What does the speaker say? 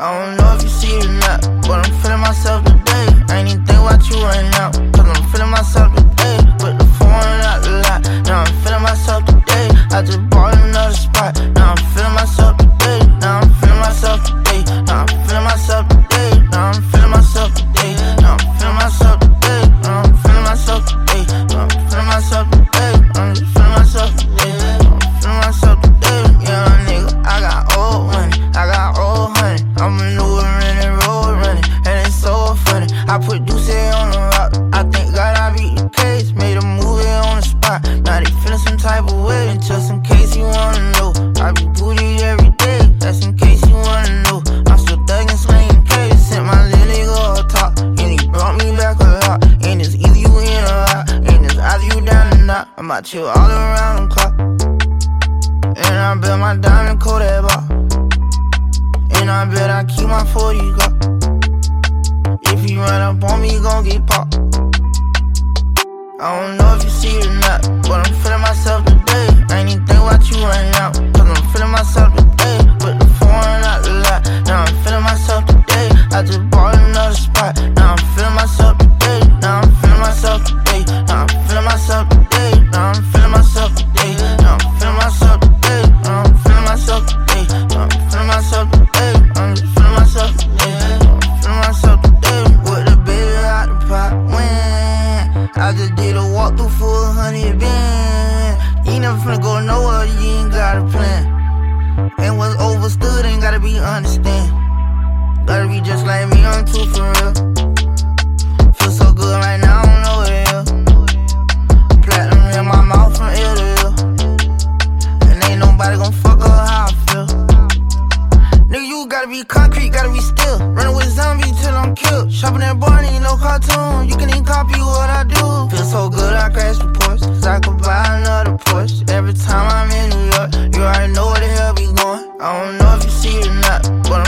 I don't know if you see it or not, but I'm feeling myself today. I ain't even think about you right now, cause I'm feeling myself today. With the foreign out the lot, now I'm feeling myself today. I just bought another spot, now I'm I'm out chill all around the clock. And I bet my diamond coat that bar. And I bet I keep my 40 go. If you run up on me, he gon' get popped. I don't know if you see it or not, but I'm feeling myself today. I ain't even think about you right now, cause I'm feeling myself today. Put the foreign out the lot, now I'm feeling myself today. I just never finna go nowhere, you ain't got a plan. And what's overstood ain't gotta be understand. Gotta be just like me, I'm too for real. Feel so good right now, I don't know where is. Platinum in my mouth from ear to ear. And ain't nobody gon' fuck up how I feel. Nigga, you gotta be concrete, gotta be still. Running with zombies till I'm killed. Shopping at Barney, no cartoon. You can even copy what I do. Feel so good, I crash. Cause I could buy another Porsche. Every time I'm in New York, you already know where the hell we going. I don't know if you see it or not, but I'm